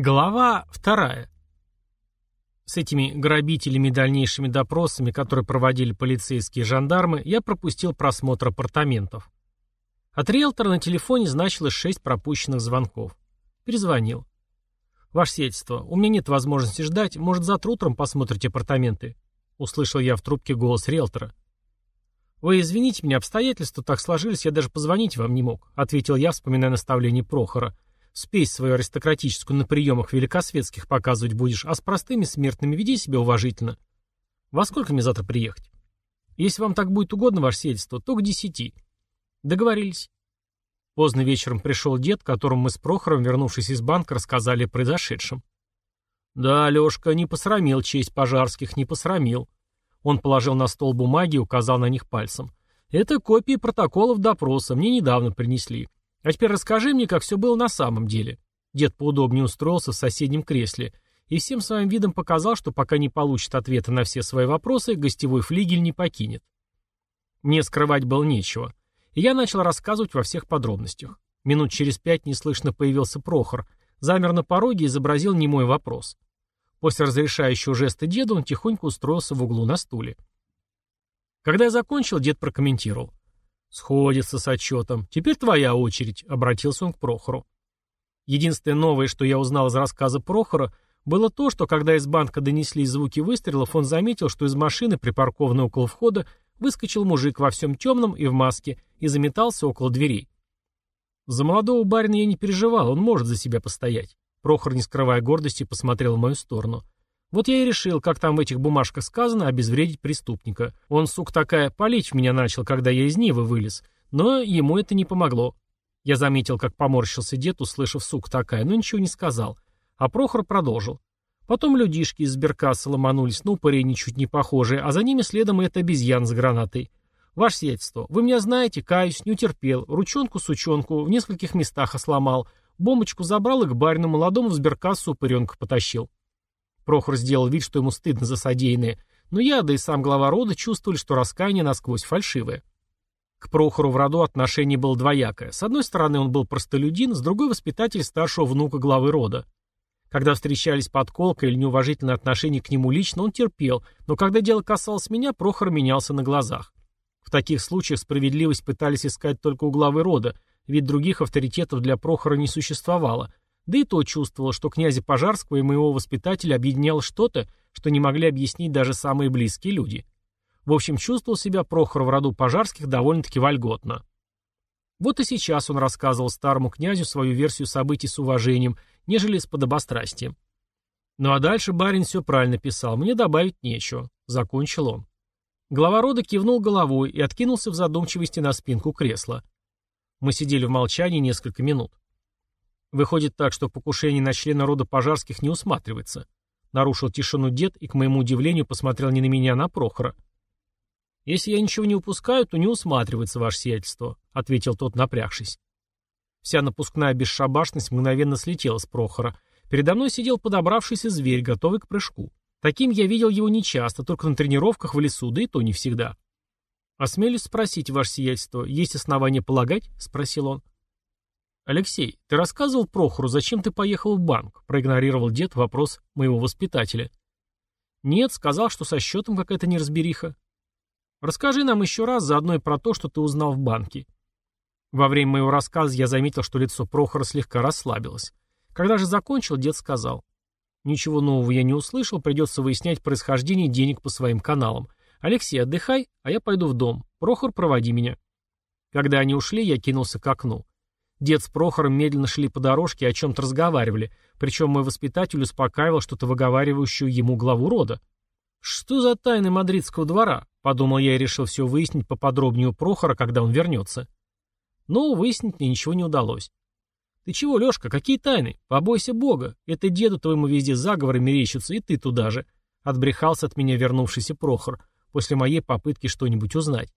Глава вторая. С этими грабителями и дальнейшими допросами, которые проводили полицейские и жандармы, я пропустил просмотр апартаментов. От риэлтора на телефоне значилось шесть пропущенных звонков. Перезвонил. «Ваше сельство, у меня нет возможности ждать, может, завтра утром посмотрите апартаменты?» Услышал я в трубке голос риэлтора. «Вы извините меня, обстоятельства так сложились, я даже позвонить вам не мог», ответил я, вспоминая наставление Прохора – Спесь свою аристократическую на приемах великосветских показывать будешь, а с простыми смертными веди себя уважительно. Во сколько мне завтра приехать? Если вам так будет угодно, ваше сельство, то к десяти. Договорились. Поздно вечером пришел дед, которому мы с Прохором, вернувшись из банка, рассказали о произошедшем. Да, Лешка, не посрамил честь пожарских, не посрамил. Он положил на стол бумаги и указал на них пальцем. Это копии протоколов допроса, мне недавно принесли. А теперь расскажи мне, как все было на самом деле. Дед поудобнее устроился в соседнем кресле и всем своим видом показал, что пока не получит ответа на все свои вопросы, гостевой флигель не покинет. Мне скрывать было нечего, и я начал рассказывать во всех подробностях. Минут через пять неслышно появился Прохор, замер на пороге и изобразил немой вопрос. После разрешающего жеста деда он тихонько устроился в углу на стуле. Когда я закончил, дед прокомментировал. «Сходится с отчетом. Теперь твоя очередь», — обратился он к Прохору. Единственное новое, что я узнал из рассказа Прохора, было то, что когда из банка донеслись звуки выстрелов, он заметил, что из машины, припаркованной около входа, выскочил мужик во всем темном и в маске и заметался около дверей. За молодого барина я не переживал, он может за себя постоять. Прохор, не скрывая гордости, посмотрел в мою сторону. Вот я и решил, как там в этих бумажках сказано, обезвредить преступника. Он, сук такая, палить меня начал, когда я из Нивы вылез. Но ему это не помогло. Я заметил, как поморщился дед, услышав сук такая, но ничего не сказал. А Прохор продолжил. Потом людишки из сберкассы ломанулись, ну, упырей ничуть не похожие, а за ними следом и эта обезьян с гранатой. Ваше сиятельство, вы меня знаете, каюсь, не утерпел, ручонку-сучонку в нескольких местах осломал, бомбочку забрал и к барину молодому в сберкассу упыренка потащил. Прохор сделал вид, что ему стыдно за содеянное, но я, да и сам глава рода чувствовали, что раскаяние насквозь фальшивое. К Прохору в роду отношение было двоякое. С одной стороны, он был простолюдин, с другой — воспитатель старшего внука главы рода. Когда встречались подколка или неуважительное отношение к нему лично, он терпел, но когда дело касалось меня, Прохор менялся на глазах. В таких случаях справедливость пытались искать только у главы рода, ведь других авторитетов для Прохора не существовало, да и то чувствовал, что князя Пожарского и моего воспитателя объединяло что-то, что не могли объяснить даже самые близкие люди. В общем, чувствовал себя Прохор в роду Пожарских довольно-таки вольготно. Вот и сейчас он рассказывал старому князю свою версию событий с уважением, нежели с подобострастием. Ну а дальше барин все правильно писал, мне добавить нечего. Закончил он. Глава рода кивнул головой и откинулся в задумчивости на спинку кресла. Мы сидели в молчании несколько минут. Выходит так, что покушение на члена рода пожарских не усматривается. Нарушил тишину дед и, к моему удивлению, посмотрел не на меня, а на Прохора. «Если я ничего не упускаю, то не усматривается ваше сиятельство», — ответил тот, напрягшись. Вся напускная бесшабашность мгновенно слетела с Прохора. Передо мной сидел подобравшийся зверь, готовый к прыжку. Таким я видел его нечасто, только на тренировках в лесу, да и то не всегда. «Осмелюсь спросить, ваше сиятельство, есть основания полагать?» — спросил он. «Алексей, ты рассказывал Прохору, зачем ты поехал в банк?» проигнорировал дед вопрос моего воспитателя. «Нет, сказал, что со счетом какая-то неразбериха». «Расскажи нам еще раз заодно и про то, что ты узнал в банке». Во время моего рассказа я заметил, что лицо Прохора слегка расслабилось. Когда же закончил, дед сказал. «Ничего нового я не услышал, придется выяснять происхождение денег по своим каналам. Алексей, отдыхай, а я пойду в дом. Прохор, проводи меня». Когда они ушли, я кинулся к окну. Дед с Прохором медленно шли по дорожке и о чем-то разговаривали, причем мой воспитатель успокаивал что-то выговаривающую ему главу рода. «Что за тайны мадридского двора?» — подумал я и решил все выяснить поподробнее у Прохора, когда он вернется. Но выяснить мне ничего не удалось. «Ты чего, Лешка, какие тайны? Побойся Бога. Это деду твоему везде заговоры мерещатся, и ты туда же», — отбрехался от меня вернувшийся Прохор, после моей попытки что-нибудь узнать.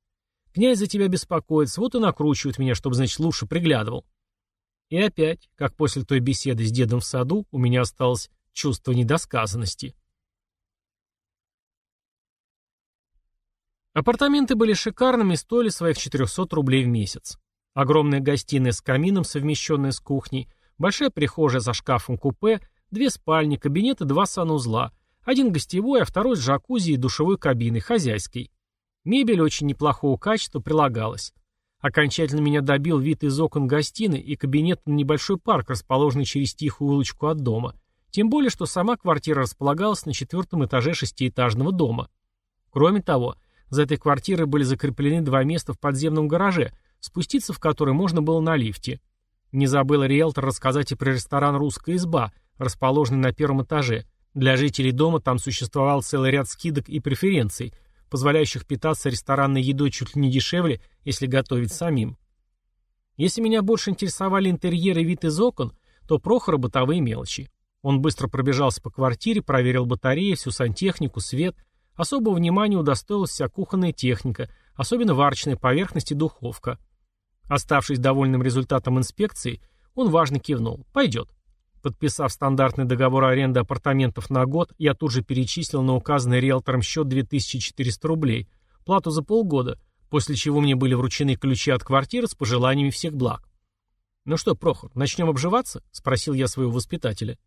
Князь за тебя беспокоится, вот и накручивает меня, чтобы, значит, лучше приглядывал. И опять, как после той беседы с дедом в саду, у меня осталось чувство недосказанности. Апартаменты были шикарными и стоили своих 400 рублей в месяц. Огромная гостиная с камином, совмещенная с кухней, большая прихожая за шкафом-купе, Две спальни, кабинет и два санузла. Один гостевой, а второй с джакузи и душевой кабиной, хозяйской. Мебель очень неплохого качества прилагалась. Окончательно меня добил вид из окон гостиной и кабинет на небольшой парк, расположенный через тихую улочку от дома. Тем более, что сама квартира располагалась на четвертом этаже шестиэтажного дома. Кроме того, за этой квартирой были закреплены два места в подземном гараже, спуститься в который можно было на лифте. Не забыл риэлтор рассказать и про ресторан «Русская изба», расположенный на первом этаже. Для жителей дома там существовал целый ряд скидок и преференций – позволяющих питаться ресторанной едой чуть ли не дешевле, если готовить самим. Если меня больше интересовали интерьеры и вид из окон, то Прохора бытовые мелочи. Он быстро пробежался по квартире, проверил батареи, всю сантехнику, свет. Особого внимания удостоилась вся кухонная техника, особенно варочная поверхность и духовка. Оставшись довольным результатом инспекции, он важно кивнул. «Пойдет». Подписав стандартный договор аренды апартаментов на год, я тут же перечислил на указанный риэлтором счет 2400 рублей, плату за полгода, после чего мне были вручены ключи от квартиры с пожеланиями всех благ. «Ну что, Прохор, начнем обживаться?» — спросил я своего воспитателя.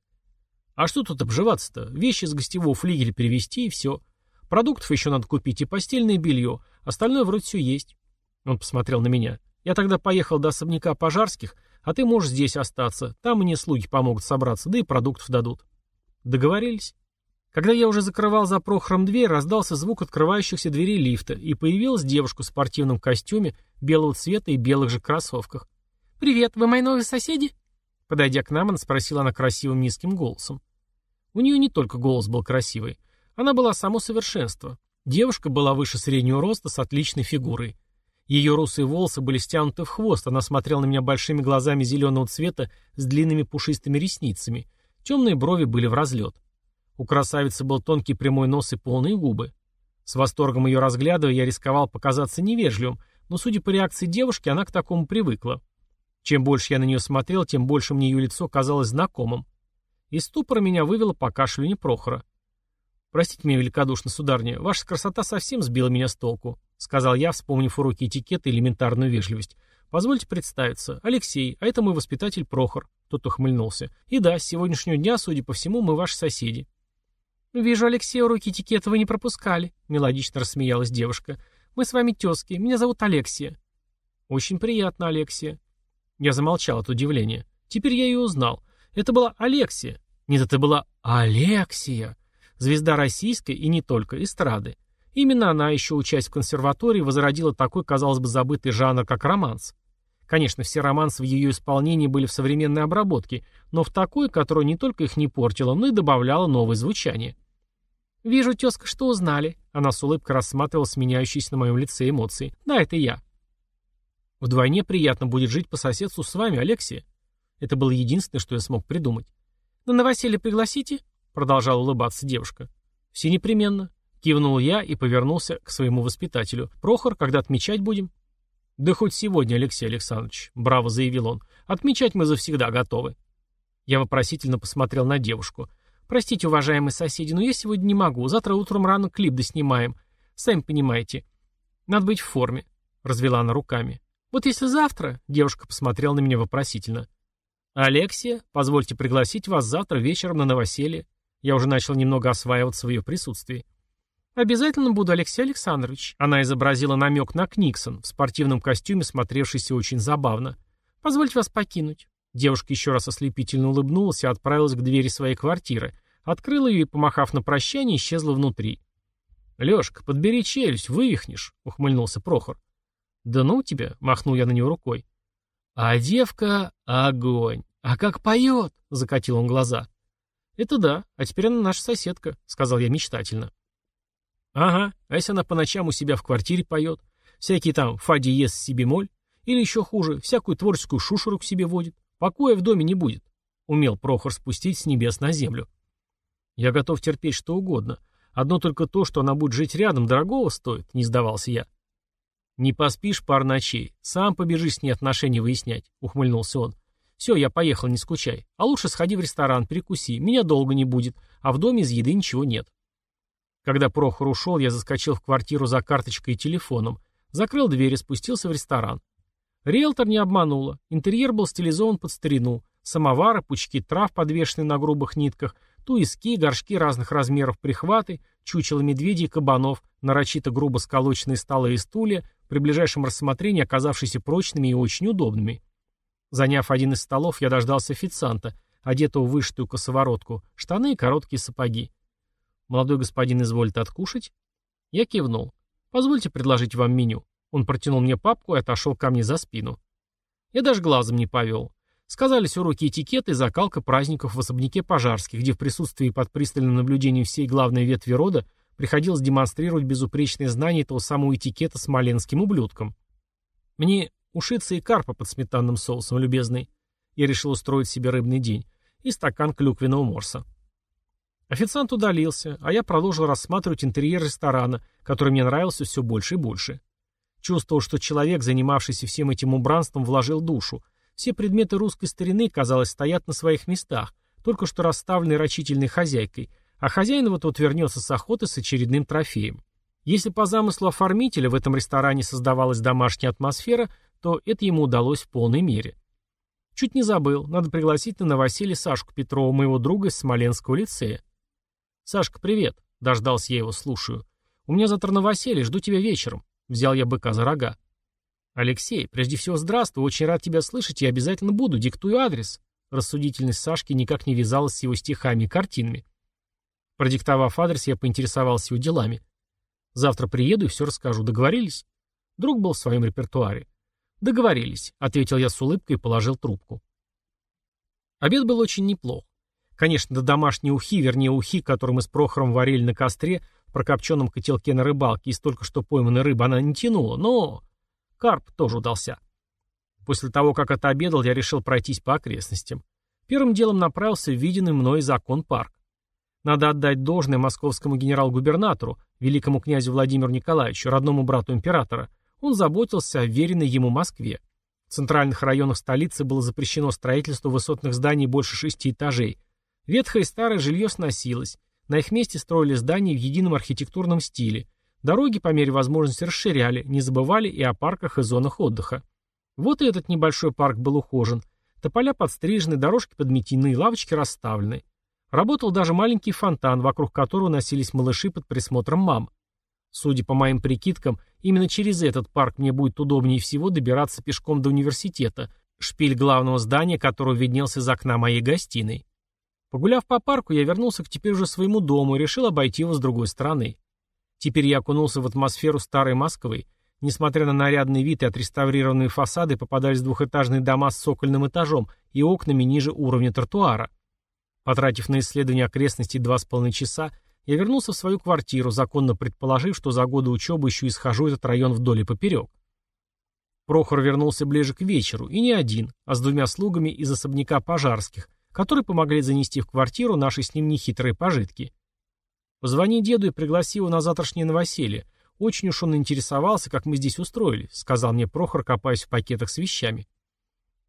«А что тут обживаться-то? Вещи с гостевого флигеля перевезти и все. Продуктов еще надо купить и постельное белье. Остальное вроде все есть». Он посмотрел на меня. «Я тогда поехал до особняка пожарских, а ты можешь здесь остаться. Там мне слуги помогут собраться, да и продуктов дадут. Договорились? Когда я уже закрывал за Прохором дверь, раздался звук открывающихся дверей лифта, и появилась девушка в спортивном костюме, белого цвета и белых же кроссовках. «Привет, вы мои новые соседи?» Подойдя к нам, она спросила она красивым низким голосом. У нее не только голос был красивый. Она была само совершенство. Девушка была выше среднего роста с отличной фигурой. Ее русые волосы были стянуты в хвост, она смотрела на меня большими глазами зеленого цвета с длинными пушистыми ресницами. Темные брови были в разлет. У красавицы был тонкий прямой нос и полные губы. С восторгом ее разглядывая, я рисковал показаться невежливым, но, судя по реакции девушки, она к такому привыкла. Чем больше я на нее смотрел, тем больше мне ее лицо казалось знакомым. Из ступора меня вывело покашливание Прохора. «Простите меня великодушно, сударня, ваша красота совсем сбила меня с толку», — сказал я, вспомнив уроки этикета и элементарную вежливость. «Позвольте представиться. Алексей, а это мой воспитатель Прохор». Тот ухмыльнулся. «И да, с сегодняшнего дня, судя по всему, мы ваши соседи». «Вижу, Алексей, уроки этикета вы не пропускали», — мелодично рассмеялась девушка. «Мы с вами тезки. Меня зовут Алексия». «Очень приятно, Алексия». Я замолчал от удивления. Теперь я ее узнал. Это была Алексия. Нет, это была Алексия звезда российской и не только эстрады. Именно она, еще учась в консерватории, возродила такой, казалось бы, забытый жанр, как романс. Конечно, все романсы в ее исполнении были в современной обработке, но в такой, которая не только их не портила, но и добавляла новое звучание. «Вижу, тезка, что узнали». Она с улыбкой рассматривала сменяющиеся на моем лице эмоции. «Да, это я». «Вдвойне приятно будет жить по соседству с вами, Алексия». Это было единственное, что я смог придумать. «На новоселье пригласите?» Продолжала улыбаться девушка. «Все непременно». Кивнул я и повернулся к своему воспитателю. «Прохор, когда отмечать будем?» «Да хоть сегодня, Алексей Александрович», — браво заявил он. «Отмечать мы завсегда готовы». Я вопросительно посмотрел на девушку. «Простите, уважаемые соседи, но я сегодня не могу. Завтра утром рано клип доснимаем. Сами понимаете. Надо быть в форме», — развела она руками. «Вот если завтра...» — девушка посмотрела на меня вопросительно. «Алексия, позвольте пригласить вас завтра вечером на новоселье. Я уже начал немного осваиваться в ее присутствии. «Обязательно буду, Алексей Александрович». Она изобразила намек на Книксон, в спортивном костюме, смотревшийся очень забавно. «Позвольте вас покинуть». Девушка еще раз ослепительно улыбнулась и отправилась к двери своей квартиры, открыла ее и, помахав на прощание, исчезла внутри. «Лешка, подбери челюсть, вывихнешь», — ухмыльнулся Прохор. «Да ну тебя», — махнул я на нее рукой. «А девка — огонь! А как поет!» — закатил он глаза. «Это да, а теперь она наша соседка», — сказал я мечтательно. «Ага, а если она по ночам у себя в квартире поет? Всякие там фа диез си бемоль? Или еще хуже, всякую творческую шушеру к себе водит? Покоя в доме не будет», — умел Прохор спустить с небес на землю. «Я готов терпеть что угодно. Одно только то, что она будет жить рядом, дорогого стоит», — не сдавался я. «Не поспишь пар ночей, сам побежишь с ней отношения выяснять», — ухмыльнулся он. Все, я поехал, не скучай. А лучше сходи в ресторан, перекуси. Меня долго не будет, а в доме из еды ничего нет. Когда Прохор ушел, я заскочил в квартиру за карточкой и телефоном, закрыл дверь и спустился в ресторан. Риэлтор не обманула. Интерьер был стилизован под старину. самовары, пучки трав, подвешенные на грубых нитках, туиски, горшки разных размеров прихваты, чучело медведей и кабанов, нарочито грубо сколоченные столы и стулья, при ближайшем рассмотрении оказавшиеся прочными и очень удобными. Заняв один из столов, я дождался официанта, одетого в вышитую косоворотку, штаны и короткие сапоги. «Молодой господин изволит откушать?» Я кивнул. «Позвольте предложить вам меню». Он протянул мне папку и отошел ко мне за спину. Я даже глазом не повел. Сказались уроки этикета и закалка праздников в особняке Пожарских, где в присутствии под пристальным наблюдением всей главной ветви рода приходилось демонстрировать безупречные знания этого самого этикета с маленским ублюдком. Мне ушицы и карпа под сметанным соусом, любезный. Я решил устроить себе рыбный день. И стакан клюквенного морса. Официант удалился, а я продолжил рассматривать интерьер ресторана, который мне нравился все больше и больше. Чувствовал, что человек, занимавшийся всем этим убранством, вложил душу, все предметы русской старины, казалось, стоят на своих местах, только что расставленные рачительной хозяйкой, а хозяин вот-вот вернется с охоты с очередным трофеем. Если по замыслу оформителя в этом ресторане создавалась домашняя атмосфера, то это ему удалось в полной мере. Чуть не забыл, надо пригласить на новоселье Сашку Петрова, моего друга из Смоленского лицея. «Сашка, привет!» — дождался я его, слушаю. «У меня завтра новоселье, жду тебя вечером». Взял я быка за рога. «Алексей, прежде всего здравствуй, очень рад тебя слышать и обязательно буду, диктую адрес». Рассудительность Сашки никак не вязалась с его стихами и картинами. Продиктовав адрес, я поинтересовался его делами. «Завтра приеду и все расскажу. Договорились?» Друг был в своем репертуаре. «Договорились», — ответил я с улыбкой и положил трубку. Обед был очень неплох. Конечно, до домашней ухи, вернее ухи, которую мы с Прохором варили на костре, в прокопченном котелке на рыбалке из только что пойманной рыбы она не тянула, но Карп тоже удался. После того, как отобедал, я решил пройтись по окрестностям. Первым делом направился в виденный мной закон парк. Надо отдать должное московскому генерал-губернатору, великому князю Владимиру Николаевичу, родному брату императора. Он заботился о веренной ему Москве. В центральных районах столицы было запрещено строительство высотных зданий больше шести этажей. Ветхое старое жилье сносилось. На их месте строили здания в едином архитектурном стиле. Дороги по мере возможности расширяли, не забывали и о парках и зонах отдыха. Вот и этот небольшой парк был ухожен. Тополя подстрижены, дорожки подметены, лавочки расставлены. Работал даже маленький фонтан, вокруг которого носились малыши под присмотром мам. Судя по моим прикидкам, именно через этот парк мне будет удобнее всего добираться пешком до университета, шпиль главного здания, которого виднелся из окна моей гостиной. Погуляв по парку, я вернулся к теперь уже своему дому и решил обойти его с другой стороны. Теперь я окунулся в атмосферу старой Москвы. Несмотря на нарядный вид и отреставрированные фасады, попадались двухэтажные дома с цокольным этажом и окнами ниже уровня тротуара. Потратив на исследование окрестностей два с половиной часа, я вернулся в свою квартиру, законно предположив, что за годы учебы еще и схожу этот район вдоль и поперек. Прохор вернулся ближе к вечеру, и не один, а с двумя слугами из особняка пожарских, которые помогли занести в квартиру наши с ним нехитрые пожитки. «Позвони деду и пригласи его на завтрашнее новоселье. Очень уж он интересовался, как мы здесь устроились», — сказал мне Прохор, копаясь в пакетах с вещами.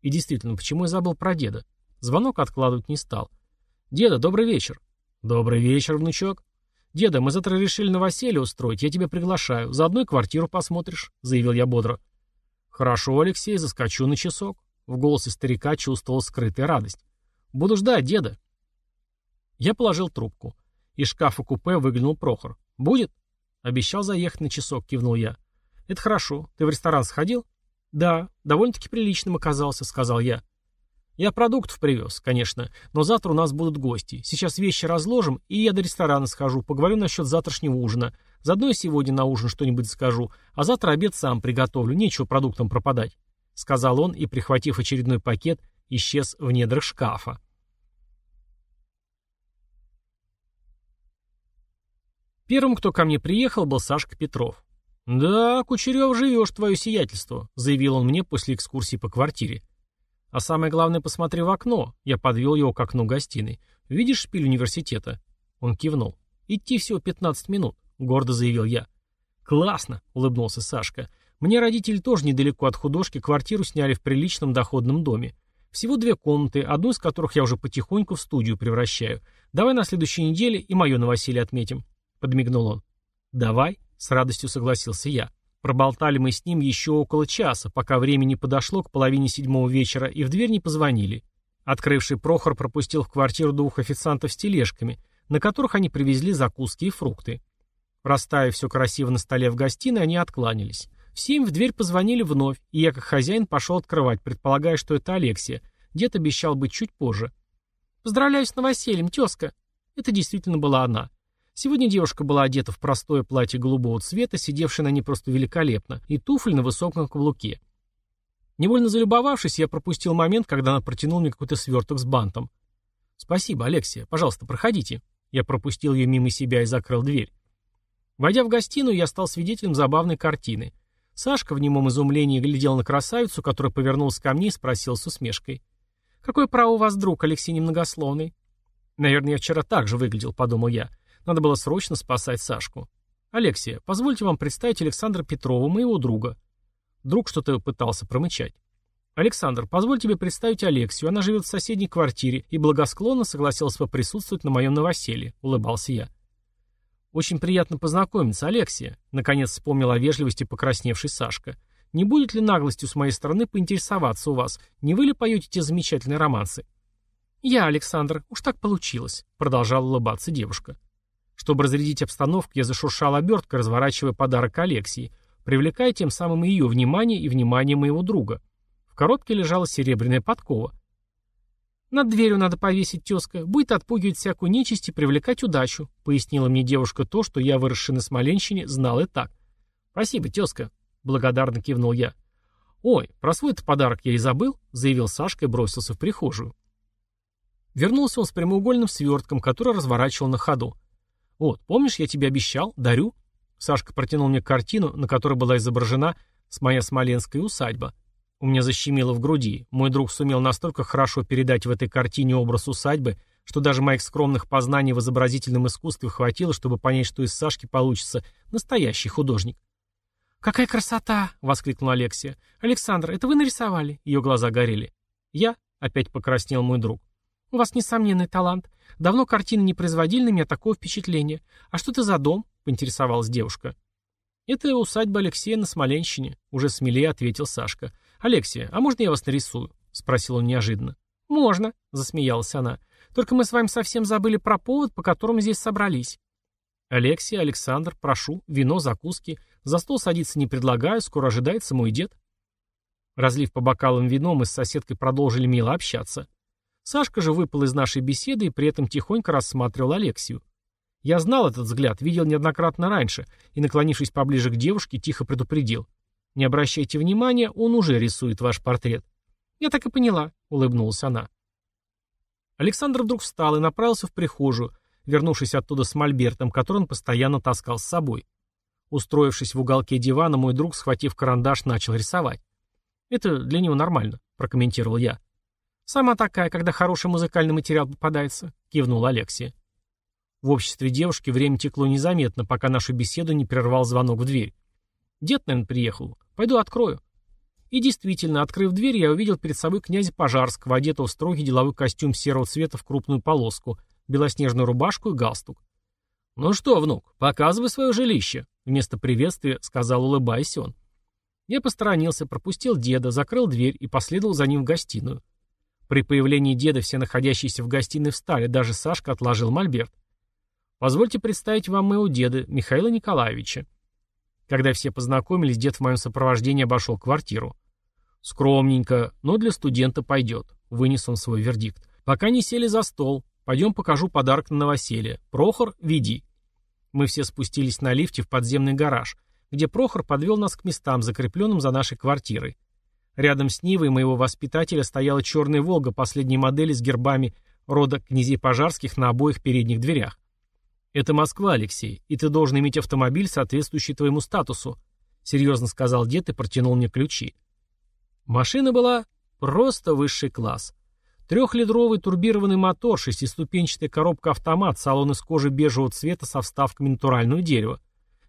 И действительно, почему я забыл про деда? Звонок откладывать не стал. «Деда, добрый вечер». «Добрый вечер, внучок». «Деда, мы завтра решили новоселье устроить, я тебя приглашаю. Заодно и квартиру посмотришь», — заявил я бодро. «Хорошо, Алексей, заскочу на часок». В голосе старика чувствовал скрытая радость. «Буду ждать, деда». Я положил трубку. Из шкафа купе выглянул Прохор. «Будет?» «Обещал заехать на часок», — кивнул я. «Это хорошо. Ты в ресторан сходил?» «Да, довольно-таки приличным оказался», — сказал я. «Я продуктов привез, конечно, но завтра у нас будут гости. Сейчас вещи разложим, и я до ресторана схожу, поговорю насчет завтрашнего ужина. Заодно и сегодня на ужин что-нибудь скажу, а завтра обед сам приготовлю, нечего продуктам пропадать», — сказал он и, прихватив очередной пакет, исчез в недрах шкафа. Первым, кто ко мне приехал, был Сашка Петров. «Да, Кучерев, живешь, твое сиятельство», — заявил он мне после экскурсии по квартире. «А самое главное, посмотри в окно». Я подвел его к окну гостиной. «Видишь шпиль университета?» Он кивнул. «Идти всего 15 минут», — гордо заявил я. «Классно», — улыбнулся Сашка. «Мне родители тоже недалеко от художки квартиру сняли в приличном доходном доме. Всего две комнаты, одну из которых я уже потихоньку в студию превращаю. Давай на следующей неделе и мое новоселье отметим». — подмигнул он. «Давай», — с радостью согласился я. Проболтали мы с ним еще около часа, пока время не подошло к половине седьмого вечера, и в дверь не позвонили. Открывший Прохор пропустил в квартиру двух официантов с тележками, на которых они привезли закуски и фрукты. Расставив все красиво на столе в гостиной, они откланялись. В семь в дверь позвонили вновь, и я как хозяин пошел открывать, предполагая, что это Алексия. Дед обещал быть чуть позже. «Поздравляю с новосельем, тезка!» Это действительно была она. Сегодня девушка была одета в простое платье голубого цвета, сидевшее на ней просто великолепно, и туфли на высоком каблуке. Невольно залюбовавшись, я пропустил момент, когда она протянула мне какой-то сверток с бантом. «Спасибо, Алексия. Пожалуйста, проходите». Я пропустил ее мимо себя и закрыл дверь. Войдя в гостиную, я стал свидетелем забавной картины. Сашка в немом изумлении глядел на красавицу, которая повернулась ко мне и спросил с усмешкой. «Какое право у вас, друг, Алексей Немногословный?» «Наверное, я вчера так же выглядел», — подумал я. Надо было срочно спасать Сашку. «Алексия, позвольте вам представить Александра Петрова, моего друга». Друг что-то пытался промычать. «Александр, позволь тебе представить Алексию. Она живет в соседней квартире и благосклонно согласилась поприсутствовать на моем новоселье», — улыбался я. «Очень приятно познакомиться, Алексия», — наконец вспомнил о вежливости покрасневший Сашка. «Не будет ли наглостью с моей стороны поинтересоваться у вас? Не вы ли поете те замечательные романсы?» «Я, Александр, уж так получилось», — продолжала улыбаться девушка. Чтобы разрядить обстановку, я зашуршал оберткой, разворачивая подарок Алексии, привлекая тем самым ее внимание и внимание моего друга. В коробке лежала серебряная подкова. «Над дверью надо повесить, тезка. Будет отпугивать всякую нечисть и привлекать удачу», пояснила мне девушка то, что я, выросший на Смоленщине, знал и так. «Спасибо, тезка», — благодарно кивнул я. «Ой, про свой-то подарок я и забыл», — заявил Сашка и бросился в прихожую. Вернулся он с прямоугольным свертком, который разворачивал на ходу. «Вот, помнишь, я тебе обещал? Дарю». Сашка протянул мне картину, на которой была изображена с моя смоленская усадьба. У меня защемило в груди. Мой друг сумел настолько хорошо передать в этой картине образ усадьбы, что даже моих скромных познаний в изобразительном искусстве хватило, чтобы понять, что из Сашки получится настоящий художник. «Какая красота!» — воскликнула Алексия. «Александр, это вы нарисовали?» Ее глаза горели. «Я?» — опять покраснел мой друг. «У вас несомненный талант. Давно картины не производили на меня такого впечатления. А что это за дом?» — поинтересовалась девушка. «Это усадьба Алексея на Смоленщине», — уже смелее ответил Сашка. «Алексия, а можно я вас нарисую?» — спросил он неожиданно. «Можно», — засмеялась она. «Только мы с вами совсем забыли про повод, по которому здесь собрались». «Алексия, Александр, прошу, вино, закуски. За стол садиться не предлагаю, скоро ожидается мой дед». Разлив по бокалам вино, мы с соседкой продолжили мило общаться. Сашка же выпал из нашей беседы и при этом тихонько рассматривал Алексию. Я знал этот взгляд, видел неоднократно раньше, и, наклонившись поближе к девушке, тихо предупредил. «Не обращайте внимания, он уже рисует ваш портрет». «Я так и поняла», — улыбнулась она. Александр вдруг встал и направился в прихожую, вернувшись оттуда с мольбертом, который он постоянно таскал с собой. Устроившись в уголке дивана, мой друг, схватив карандаш, начал рисовать. «Это для него нормально», — прокомментировал я. «Сама такая, когда хороший музыкальный материал попадается», — кивнул Алексия. В обществе девушки время текло незаметно, пока нашу беседу не прервал звонок в дверь. «Дед, наверное, приехал. Пойду открою». И действительно, открыв дверь, я увидел перед собой князя Пожарского, одетого в строгий деловой костюм серого цвета в крупную полоску, белоснежную рубашку и галстук. «Ну что, внук, показывай свое жилище», — вместо приветствия сказал, улыбаясь он. Я посторонился, пропустил деда, закрыл дверь и последовал за ним в гостиную. При появлении деда все находящиеся в гостиной встали, даже Сашка отложил мольберт. «Позвольте представить вам моего деда, Михаила Николаевича». Когда все познакомились, дед в моем сопровождении обошел квартиру. «Скромненько, но для студента пойдет», — вынес он свой вердикт. «Пока не сели за стол. Пойдем покажу подарок на новоселье. Прохор, веди». Мы все спустились на лифте в подземный гараж, где Прохор подвел нас к местам, закрепленным за нашей квартирой. Рядом с Нивой моего воспитателя стояла черная «Волга» последней модели с гербами рода князей Пожарских на обоих передних дверях. «Это Москва, Алексей, и ты должен иметь автомобиль, соответствующий твоему статусу», серьезно сказал дед и протянул мне ключи. Машина была просто высший класс. Трехлитровый турбированный мотор, шестиступенчатая коробка-автомат, салон из кожи бежевого цвета со вставками натурального дерева.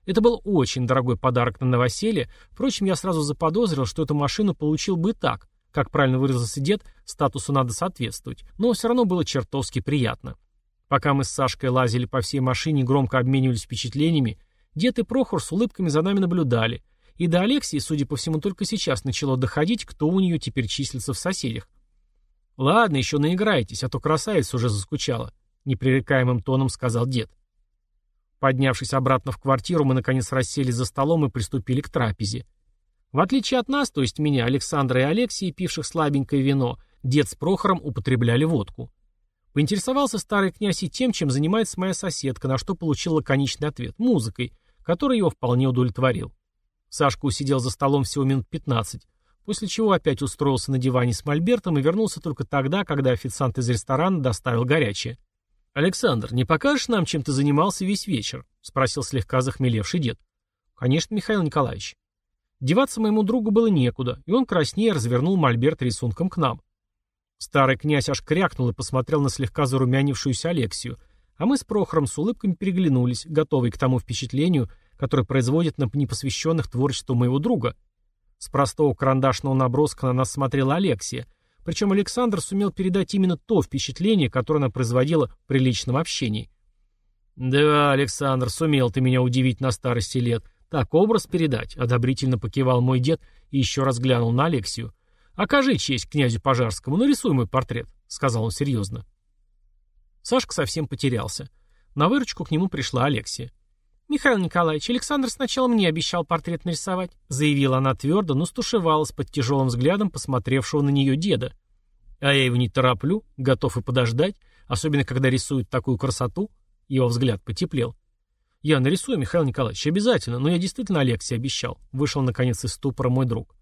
Это был очень дорогой подарок на новоселье, впрочем, я сразу заподозрил, что эту машину получил бы так. Как правильно выразился дед, статусу надо соответствовать, но все равно было чертовски приятно. Пока мы с Сашкой лазили по всей машине и громко обменивались впечатлениями, дед и Прохор с улыбками за нами наблюдали, и до Алексии, судя по всему, только сейчас начало доходить, кто у нее теперь числится в соседях. «Ладно, еще наиграйтесь, а то красавица уже заскучала», — непререкаемым тоном сказал дед. Поднявшись обратно в квартиру, мы наконец расселись за столом и приступили к трапезе. В отличие от нас, то есть меня, Александра и Алексея, пивших слабенькое вино, дед с Прохором употребляли водку. Поинтересовался старый князь и тем, чем занимается моя соседка, на что получил лаконичный ответ – музыкой, который его вполне удовлетворил. Сашка усидел за столом всего минут 15, после чего опять устроился на диване с мольбертом и вернулся только тогда, когда официант из ресторана доставил горячее. «Александр, не покажешь нам, чем ты занимался весь вечер?» — спросил слегка захмелевший дед. «Конечно, Михаил Николаевич». Деваться моему другу было некуда, и он краснее развернул мольберт рисунком к нам. Старый князь аж крякнул и посмотрел на слегка зарумянившуюся Алексию, а мы с Прохором с улыбками переглянулись, готовые к тому впечатлению, которое производит на непосвященных творчеству моего друга — с простого карандашного наброска на нас смотрела Алексия, причем Александр сумел передать именно то впечатление, которое она производила при личном общении. «Да, Александр, сумел ты меня удивить на старости лет. Так образ передать», — одобрительно покивал мой дед и еще раз глянул на Алексию. «Окажи честь князю Пожарскому, нарисуй мой портрет», — сказал он серьезно. Сашка совсем потерялся. На выручку к нему пришла Алексия. «Михаил Николаевич, Александр сначала мне обещал портрет нарисовать», заявила она твердо, но стушевалась под тяжелым взглядом посмотревшего на нее деда. «А я его не тороплю, готов и подождать, особенно когда рисуют такую красоту». Его взгляд потеплел. «Я нарисую, Михаил Николаевич, обязательно, но я действительно Алексей обещал», вышел наконец из ступора мой друг.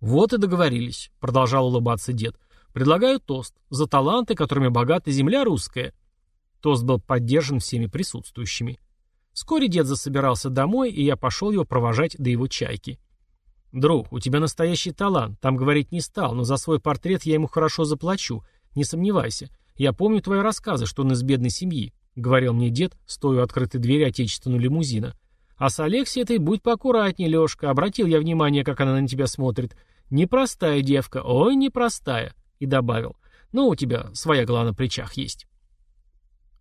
«Вот и договорились», — продолжал улыбаться дед. «Предлагаю тост. За таланты, которыми богата земля русская». Тост был поддержан всеми присутствующими. Вскоре дед засобирался домой, и я пошел его провожать до его чайки. «Друг, у тебя настоящий талант, там говорить не стал, но за свой портрет я ему хорошо заплачу, не сомневайся. Я помню твои рассказы, что он из бедной семьи», — говорил мне дед, стоя у открытой двери отечественного лимузина. «А с Алексией этой будь поаккуратнее, Лешка, обратил я внимание, как она на тебя смотрит. Непростая девка, ой, непростая», — и добавил. «Ну, у тебя своя голова на плечах есть».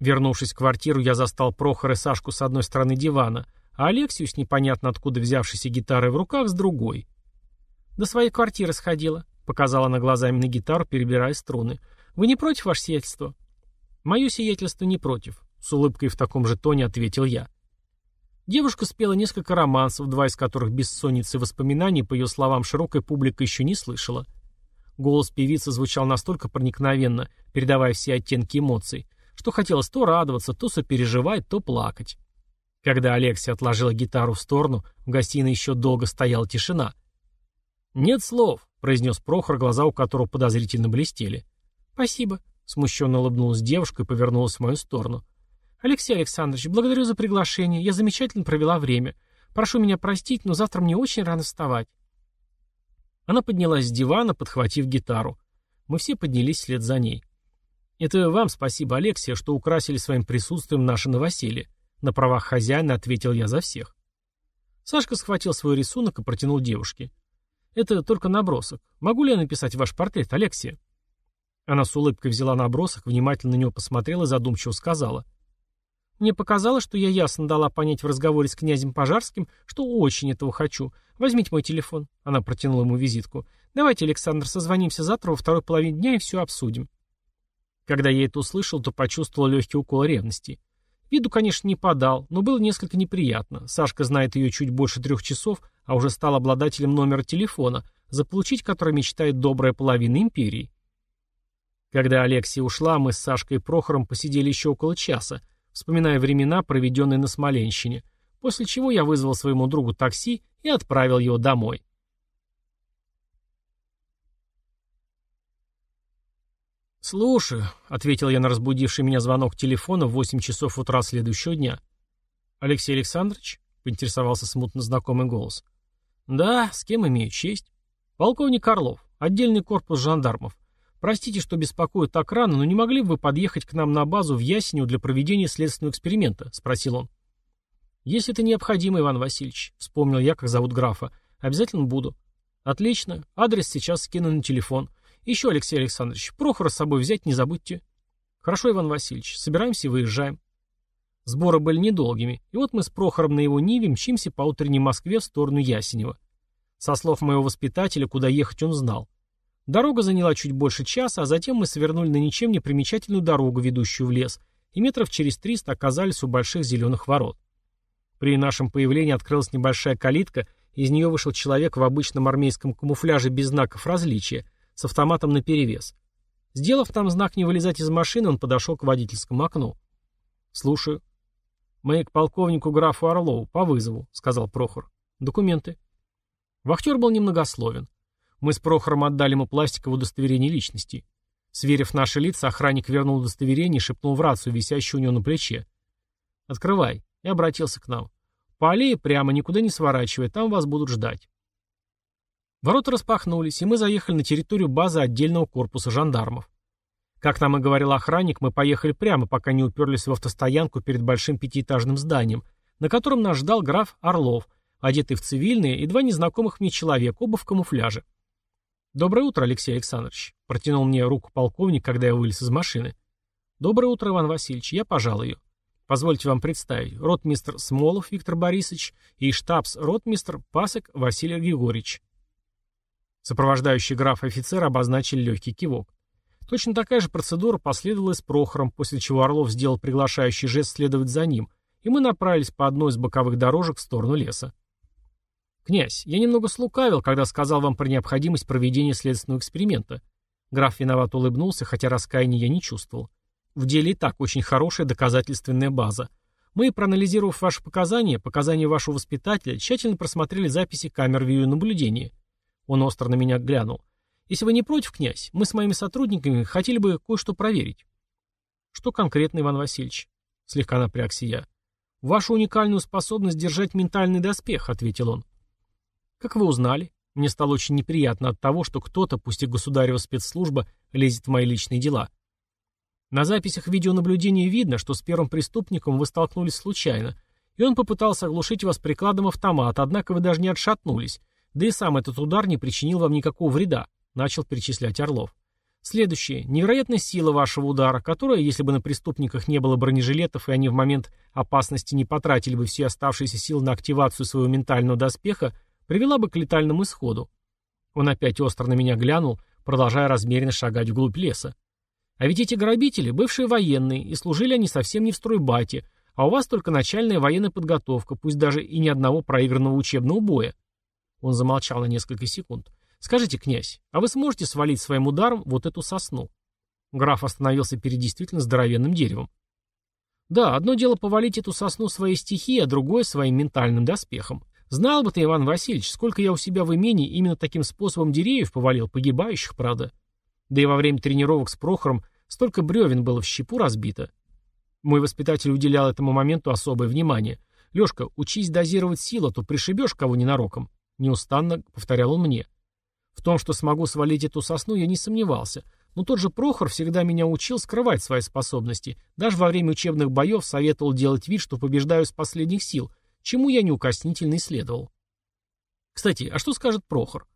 Вернувшись в квартиру, я застал Прохора и Сашку с одной стороны дивана, а Алексию с непонятно откуда взявшейся гитарой в руках с другой. «До своей квартиры сходила», — показала она глазами на гитару, перебирая струны. «Вы не против, ваше сиятельство?» «Мое сиятельство не против», — с улыбкой в таком же тоне ответил я. Девушка спела несколько романсов, два из которых бессонницы воспоминаний, по ее словам, широкая публика еще не слышала. Голос певицы звучал настолько проникновенно, передавая все оттенки эмоций, что хотелось то радоваться, то сопереживать, то плакать. Когда Алексия отложила гитару в сторону, в гостиной еще долго стояла тишина. «Нет слов», — произнес Прохор, глаза у которого подозрительно блестели. «Спасибо», — смущенно улыбнулась девушка и повернулась в мою сторону. «Алексей Александрович, благодарю за приглашение. Я замечательно провела время. Прошу меня простить, но завтра мне очень рано вставать». Она поднялась с дивана, подхватив гитару. Мы все поднялись вслед за ней. «Это вам спасибо, Алексия, что украсили своим присутствием наше новоселье», на правах хозяина ответил я за всех. Сашка схватил свой рисунок и протянул девушке. «Это только набросок. Могу ли я написать ваш портрет, Алексия?» Она с улыбкой взяла набросок, внимательно на него посмотрела и задумчиво сказала. «Мне показалось, что я ясно дала понять в разговоре с князем Пожарским, что очень этого хочу. Возьмите мой телефон». Она протянула ему визитку. «Давайте, Александр, созвонимся завтра во второй половине дня и все обсудим». Когда я это услышал, то почувствовал легкий укол ревности. Виду, конечно, не подал, но было несколько неприятно. Сашка знает ее чуть больше трех часов, а уже стал обладателем номера телефона, заполучить который мечтает добрая половина империи. Когда Алексия ушла, мы с Сашкой и Прохором посидели еще около часа, вспоминая времена, проведенные на Смоленщине, после чего я вызвал своему другу такси и отправил его домой. «Слушаю», — ответил я на разбудивший меня звонок телефона в 8 часов утра следующего дня. «Алексей Александрович?» — поинтересовался смутно знакомый голос. «Да, с кем имею честь?» «Полковник Орлов, отдельный корпус жандармов. Простите, что беспокою так рано, но не могли бы вы подъехать к нам на базу в Ясенево для проведения следственного эксперимента?» — спросил он. «Если это необходимо, Иван Васильевич», — вспомнил я, как зовут графа, — «обязательно буду». «Отлично. Адрес сейчас скину на телефон. Еще, Алексей Александрович, Прохора с собой взять не забудьте. Хорошо, Иван Васильевич, собираемся и выезжаем. Сборы были недолгими, и вот мы с Прохором на его Ниве мчимся по утренней Москве в сторону Ясенева. Со слов моего воспитателя, куда ехать он знал. Дорога заняла чуть больше часа, а затем мы свернули на ничем не примечательную дорогу, ведущую в лес, и метров через триста оказались у больших зеленых ворот. При нашем появлении открылась небольшая калитка, из нее вышел человек в обычном армейском камуфляже без знаков различия, с автоматом наперевес. Сделав там знак не вылезать из машины, он подошел к водительскому окну. «Слушаю». «Мы к полковнику графу Орлову, по вызову», — сказал Прохор. «Документы». Вахтер был немногословен. Мы с Прохором отдали ему пластиковое удостоверение личности. Сверив наши лица, охранник вернул удостоверение и шепнул в рацию, висящую у него на плече. «Открывай», и обратился к нам. «По аллее прямо, никуда не сворачивай, там вас будут ждать». Ворота распахнулись, и мы заехали на территорию базы отдельного корпуса жандармов. Как нам и говорил охранник, мы поехали прямо, пока не уперлись в автостоянку перед большим пятиэтажным зданием, на котором нас ждал граф Орлов, одетый в цивильные, и два незнакомых мне человека, оба в камуфляже. «Доброе утро, Алексей Александрович», — протянул мне руку полковник, когда я вылез из машины. «Доброе утро, Иван Васильевич, я пожал ее. Позвольте вам представить, ротмистр Смолов Виктор Борисович и штабс-ротмистр Пасек Василий Григорьевич». Сопровождающий граф офицер обозначили легкий кивок. Точно такая же процедура последовала с Прохором, после чего Орлов сделал приглашающий жест следовать за ним, и мы направились по одной из боковых дорожек в сторону леса. «Князь, я немного слукавил, когда сказал вам про необходимость проведения следственного эксперимента». Граф виноват улыбнулся, хотя раскаяния я не чувствовал. «В деле и так очень хорошая доказательственная база. Мы, проанализировав ваши показания, показания вашего воспитателя, тщательно просмотрели записи камер видеонаблюдения». Он остро на меня глянул. «Если вы не против, князь, мы с моими сотрудниками хотели бы кое-что проверить». «Что конкретно, Иван Васильевич?» Слегка напрягся я. «Вашу уникальную способность держать ментальный доспех», — ответил он. «Как вы узнали?» Мне стало очень неприятно от того, что кто-то, пусть и государева спецслужба, лезет в мои личные дела. На записях видеонаблюдения видно, что с первым преступником вы столкнулись случайно, и он попытался оглушить вас прикладом автомата, однако вы даже не отшатнулись, да и сам этот удар не причинил вам никакого вреда, начал перечислять Орлов. Следующее. Невероятная сила вашего удара, которая, если бы на преступниках не было бронежилетов и они в момент опасности не потратили бы все оставшиеся силы на активацию своего ментального доспеха, привела бы к летальному исходу. Он опять остро на меня глянул, продолжая размеренно шагать вглубь леса. А ведь эти грабители — бывшие военные, и служили они совсем не в стройбате, а у вас только начальная военная подготовка, пусть даже и ни одного проигранного учебного боя. Он замолчал на несколько секунд. «Скажите, князь, а вы сможете свалить своим ударом вот эту сосну?» Граф остановился перед действительно здоровенным деревом. «Да, одно дело повалить эту сосну своей стихией, а другое — своим ментальным доспехом. Знал бы ты, Иван Васильевич, сколько я у себя в имении именно таким способом деревьев повалил, погибающих, правда. Да и во время тренировок с Прохором столько бревен было в щепу разбито. Мой воспитатель уделял этому моменту особое внимание. «Лешка, учись дозировать силу, а то пришибешь кого ненароком», — неустанно повторял он мне. В том, что смогу свалить эту сосну, я не сомневался. Но тот же Прохор всегда меня учил скрывать свои способности. Даже во время учебных боев советовал делать вид, что побеждаю с последних сил — чему я неукоснительно исследовал. Кстати, а что скажет Прохор?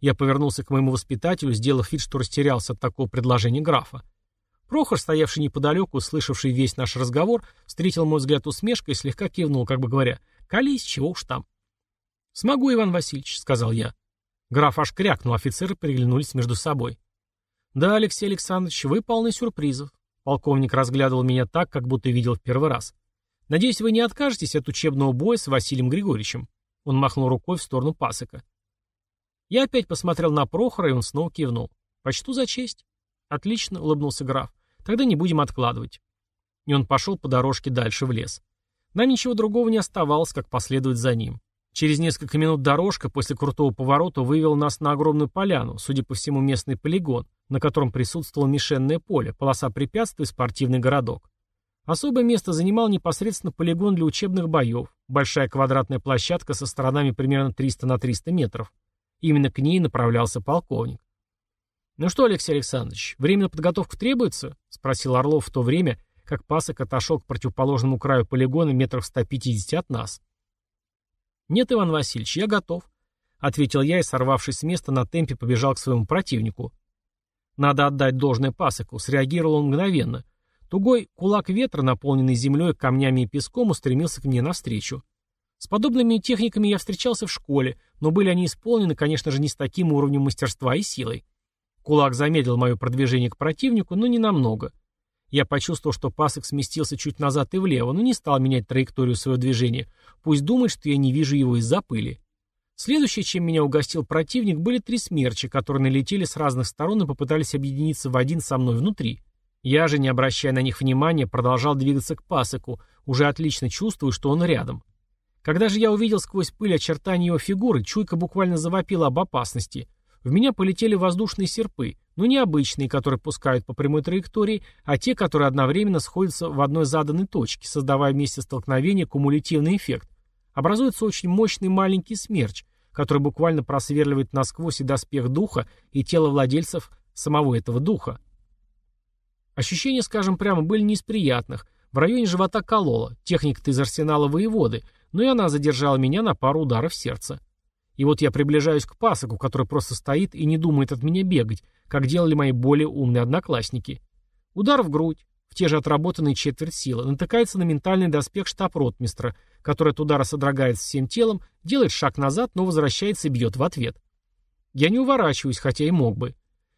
Я повернулся к моему воспитателю, сделав вид, что растерялся от такого предложения графа. Прохор, стоявший неподалеку, слышавший весь наш разговор, встретил мой взгляд усмешкой и слегка кивнул, как бы говоря, «Колись, чего уж там». «Смогу, Иван Васильевич», — сказал я. Граф аж крякнул, офицеры переглянулись между собой. «Да, Алексей Александрович, вы полны сюрпризов». Полковник разглядывал меня так, как будто видел в первый раз. Надеюсь, вы не откажетесь от учебного боя с Василием Григорьевичем. Он махнул рукой в сторону пасыка. Я опять посмотрел на Прохора, и он снова кивнул. Почту за честь. Отлично, улыбнулся граф. Тогда не будем откладывать. И он пошел по дорожке дальше в лес. Нам ничего другого не оставалось, как последовать за ним. Через несколько минут дорожка после крутого поворота вывела нас на огромную поляну, судя по всему местный полигон, на котором присутствовало мишенное поле, полоса препятствий и спортивный городок. Особое место занимал непосредственно полигон для учебных боев, большая квадратная площадка со сторонами примерно 300 на 300 метров. Именно к ней направлялся полковник. «Ну что, Алексей Александрович, время на подготовку требуется?» — спросил Орлов в то время, как Пасок отошел к противоположному краю полигона метров 150 от нас. «Нет, Иван Васильевич, я готов», — ответил я и, сорвавшись с места, на темпе побежал к своему противнику. Надо отдать должное Пасоку, среагировал он мгновенно — Тугой кулак ветра, наполненный землей, камнями и песком, устремился к мне навстречу. С подобными техниками я встречался в школе, но были они исполнены, конечно же, не с таким уровнем мастерства и силой. Кулак замедлил мое продвижение к противнику, но не намного. Я почувствовал, что пасок сместился чуть назад и влево, но не стал менять траекторию своего движения. Пусть думает, что я не вижу его из-за пыли. Следующее, чем меня угостил противник, были три смерчи, которые налетели с разных сторон и попытались объединиться в один со мной внутри. Я же, не обращая на них внимания, продолжал двигаться к пасыку, уже отлично чувствую, что он рядом. Когда же я увидел сквозь пыль очертания его фигуры, чуйка буквально завопила об опасности. В меня полетели воздушные серпы, но не обычные, которые пускают по прямой траектории, а те, которые одновременно сходятся в одной заданной точке, создавая вместе столкновения кумулятивный эффект. Образуется очень мощный маленький смерч, который буквально просверливает насквозь и доспех духа, и тело владельцев самого этого духа. Ощущения, скажем прямо, были не из приятных. В районе живота кололо, техника-то из арсенала воеводы, но и она задержала меня на пару ударов сердца. И вот я приближаюсь к пасоку, который просто стоит и не думает от меня бегать, как делали мои более умные одноклассники. Удар в грудь, в те же отработанные четверть силы, натыкается на ментальный доспех штаб-ротмистра, который от удара содрогается всем телом, делает шаг назад, но возвращается и бьет в ответ. Я не уворачиваюсь, хотя и мог бы.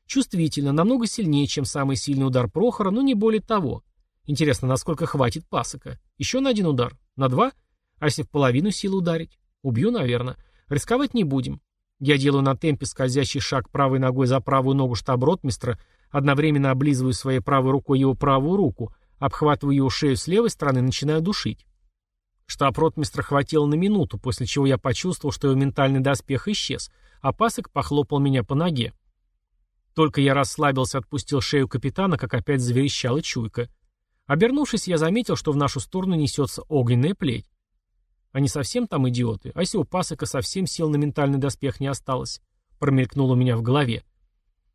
Чувствительно, намного сильнее, чем самый сильный удар Прохора, но не более того. Интересно, насколько хватит пасока? Еще на один удар? На два? А если в половину силы ударить? Убью, наверное. Рисковать не будем. Я делаю на темпе скользящий шаг правой ногой за правую ногу штаб-ротмистра, одновременно облизываю своей правой рукой его правую руку, обхватываю его шею с левой стороны и начинаю душить. Штаб-ротмистра хватило на минуту, после чего я почувствовал, что его ментальный доспех исчез, а пасок похлопал меня по ноге. Только я расслабился, отпустил шею капитана, как опять заверещала чуйка. Обернувшись, я заметил, что в нашу сторону несется огненная плеть. Они совсем там идиоты? А если у пасыка совсем сил на ментальный доспех не осталось? Промелькнуло у меня в голове.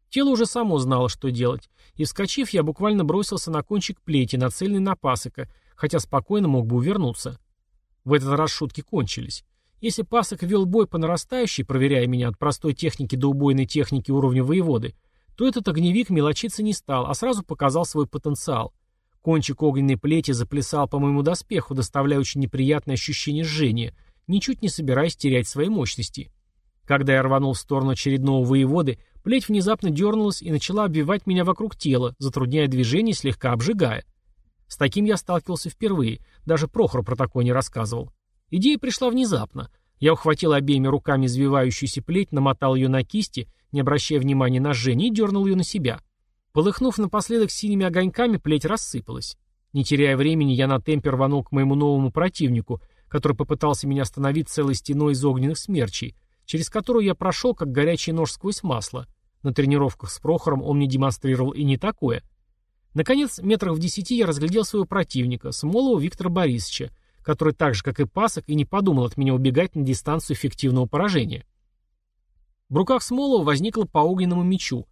Тело уже само знало, что делать, и, вскочив, я буквально бросился на кончик плети, нацеленный на пасыка, хотя спокойно мог бы увернуться. В этот раз шутки кончились. Если пасок вел бой по нарастающей, проверяя меня от простой техники до убойной техники уровня воеводы, то этот огневик мелочиться не стал, а сразу показал свой потенциал. Кончик огненной плети заплясал по моему доспеху, доставляя очень неприятное ощущение жжения, ничуть не собираясь терять свои мощности. Когда я рванул в сторону очередного воеводы, плеть внезапно дернулась и начала обвивать меня вокруг тела, затрудняя движение слегка обжигая. С таким я сталкивался впервые, даже Прохор про такое не рассказывал. Идея пришла внезапно. Я ухватил обеими руками извивающуюся плеть, намотал ее на кисти, не обращая внимания на жжение, и дернул ее на себя. Полыхнув напоследок синими огоньками, плеть рассыпалась. Не теряя времени, я на темпе рванул к моему новому противнику, который попытался меня остановить целой стеной из огненных смерчей, через которую я прошел, как горячий нож сквозь масло. На тренировках с Прохором он мне демонстрировал и не такое. Наконец, метрах в десяти я разглядел своего противника, Смолова Виктора Борисовича, который так же, как и Пасок, и не подумал от меня убегать на дистанцию эффективного поражения. В руках Смолова возникло по огненному мечу,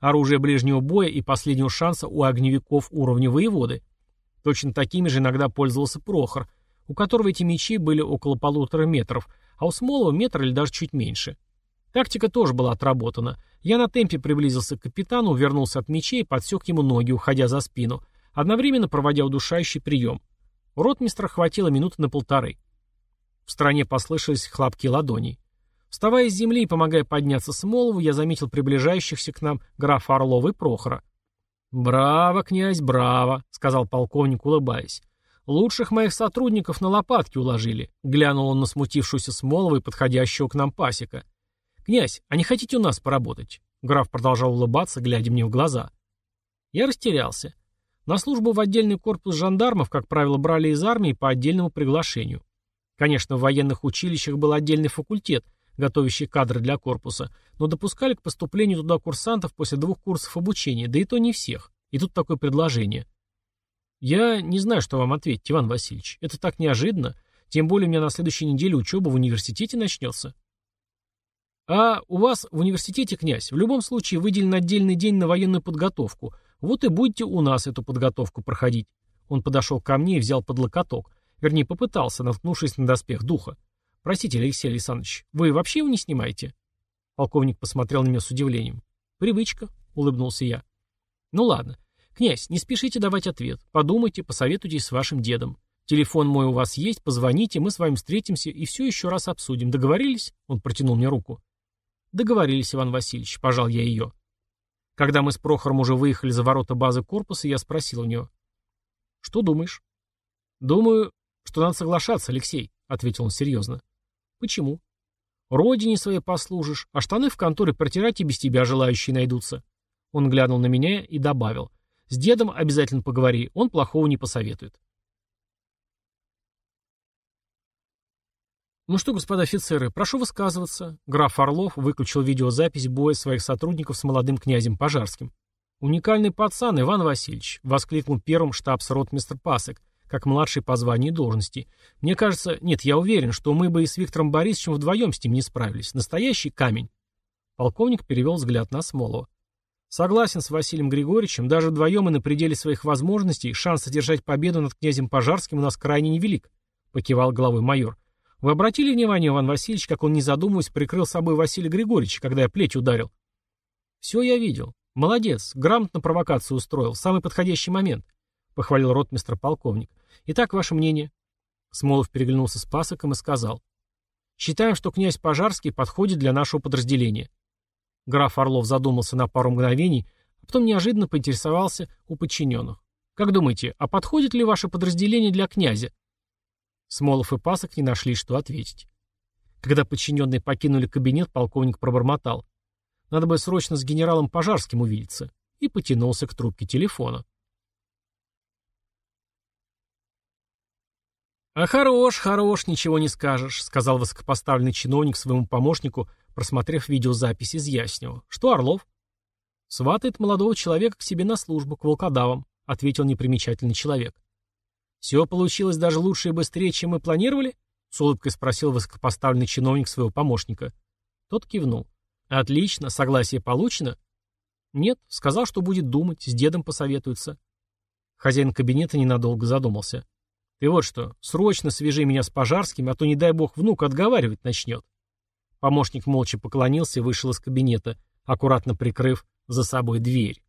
оружие ближнего боя и последнего шанса у огневиков уровня воеводы. Точно такими же иногда пользовался Прохор, у которого эти мечи были около полутора метров, а у Смолова метр или даже чуть меньше. Тактика тоже была отработана. Я на темпе приблизился к капитану, вернулся от мечей и подсек ему ноги, уходя за спину, одновременно проводя удушающий прием. Ротмистра хватило минуты на полторы. В стороне послышались хлопки ладоней. Вставая с земли и помогая подняться Смолову, я заметил приближающихся к нам графа Орлова и Прохора. «Браво, князь, браво!» — сказал полковник, улыбаясь. «Лучших моих сотрудников на лопатки уложили», — глянул он на смутившуюся Смолова и подходящего к нам пасека. «Князь, а не хотите у нас поработать?» Граф продолжал улыбаться, глядя мне в глаза. Я растерялся. На службу в отдельный корпус жандармов, как правило, брали из армии по отдельному приглашению. Конечно, в военных училищах был отдельный факультет — готовящие кадры для корпуса, но допускали к поступлению туда курсантов после двух курсов обучения, да и то не всех. И тут такое предложение. Я не знаю, что вам ответить, Иван Васильевич. Это так неожиданно. Тем более у меня на следующей неделе учеба в университете начнется. А у вас в университете, князь, в любом случае выделен отдельный день на военную подготовку. Вот и будете у нас эту подготовку проходить. Он подошел ко мне и взял под локоток. Вернее, попытался, наткнувшись на доспех духа. «Простите, Алексей Александрович, вы вообще его не снимаете?» Полковник посмотрел на меня с удивлением. «Привычка», — улыбнулся я. «Ну ладно. Князь, не спешите давать ответ. Подумайте, посоветуйтесь с вашим дедом. Телефон мой у вас есть, позвоните, мы с вами встретимся и все еще раз обсудим. Договорились?» Он протянул мне руку. «Договорились, Иван Васильевич», — пожал я ее. Когда мы с Прохором уже выехали за ворота базы корпуса, я спросил у него. «Что думаешь?» «Думаю, что надо соглашаться, Алексей», — ответил он серьезно. «Почему?» «Родине своей послужишь, а штаны в конторе протирать и без тебя желающие найдутся». Он глянул на меня и добавил. «С дедом обязательно поговори, он плохого не посоветует». «Ну что, господа офицеры, прошу высказываться». Граф Орлов выключил видеозапись боя своих сотрудников с молодым князем Пожарским. «Уникальный пацан, Иван Васильевич», — воскликнул первым штабс-ротмистр Пасек, как младший по званию и должности. «Мне кажется, нет, я уверен, что мы бы и с Виктором Борисовичем вдвоем с ним не справились. Настоящий камень». Полковник перевел взгляд на Смолова. «Согласен с Василием Григорьевичем, даже вдвоем и на пределе своих возможностей шанс одержать победу над князем Пожарским у нас крайне невелик», — покивал головой майор. Вы обратили внимание, Иван Васильевич, как он, не задумываясь, прикрыл собой Василия Григорьевича, когда я плеть ударил? Все я видел. Молодец, грамотно провокацию устроил, самый подходящий момент, похвалил ротмистр полковник. Итак, ваше мнение? Смолов переглянулся с пасоком и сказал. Считаем, что князь Пожарский подходит для нашего подразделения. Граф Орлов задумался на пару мгновений, а потом неожиданно поинтересовался у подчиненных. Как думаете, а подходит ли ваше подразделение для князя? Смолов и Пасок не нашли, что ответить. Когда подчиненные покинули кабинет, полковник пробормотал. Надо бы срочно с генералом Пожарским увидеться. И потянулся к трубке телефона. «А хорош, хорош, ничего не скажешь», — сказал высокопоставленный чиновник своему помощнику, просмотрев видеозапись из Яснева. «Что, Орлов?» «Сватает молодого человека к себе на службу, к волкодавам», — ответил непримечательный человек. «Все получилось даже лучше и быстрее, чем мы планировали?» — с улыбкой спросил высокопоставленный чиновник своего помощника. Тот кивнул. «Отлично, согласие получено?» «Нет, сказал, что будет думать, с дедом посоветуется». Хозяин кабинета ненадолго задумался. «Ты вот что, срочно свяжи меня с Пожарским, а то, не дай бог, внук отговаривать начнет». Помощник молча поклонился и вышел из кабинета, аккуратно прикрыв за собой дверь.